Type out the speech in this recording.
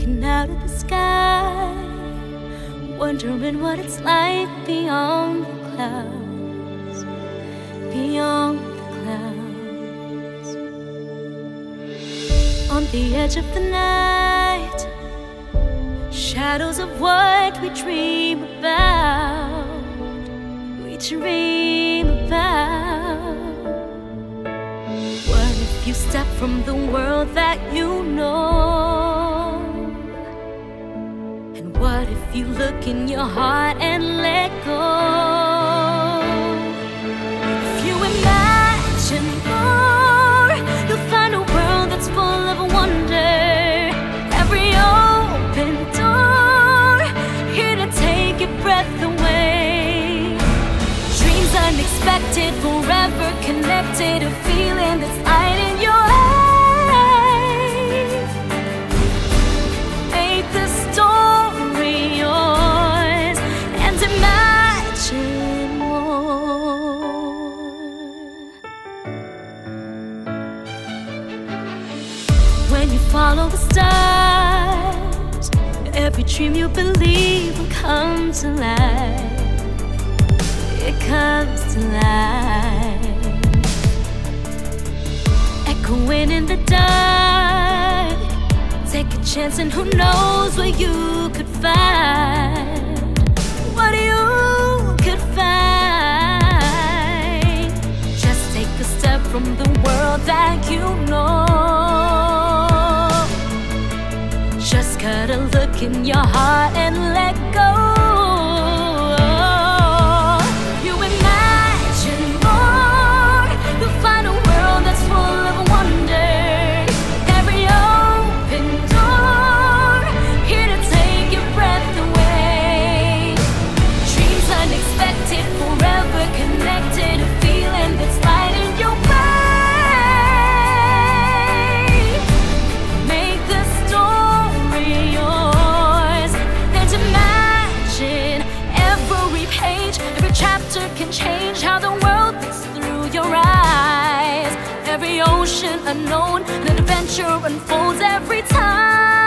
looking out at the sky, wondering what it's like beyond the clouds, beyond the clouds. On the edge of the night, shadows of what we dream about, we dream about. What if you step from the world that you if you look in your heart and let go? If you imagine more, you'll find a world that's full of wonder. Every open door, here to take your breath away. Dreams unexpected, forever connected, a feeling that's follow the stars, every dream you believe will come to life it comes to life. Echoing in the dark, take a chance, and who knows what you could find. What you could find. Just take a step from the world that you know. In your heart and let go. Ocean unknown, an adventure unfolds every time.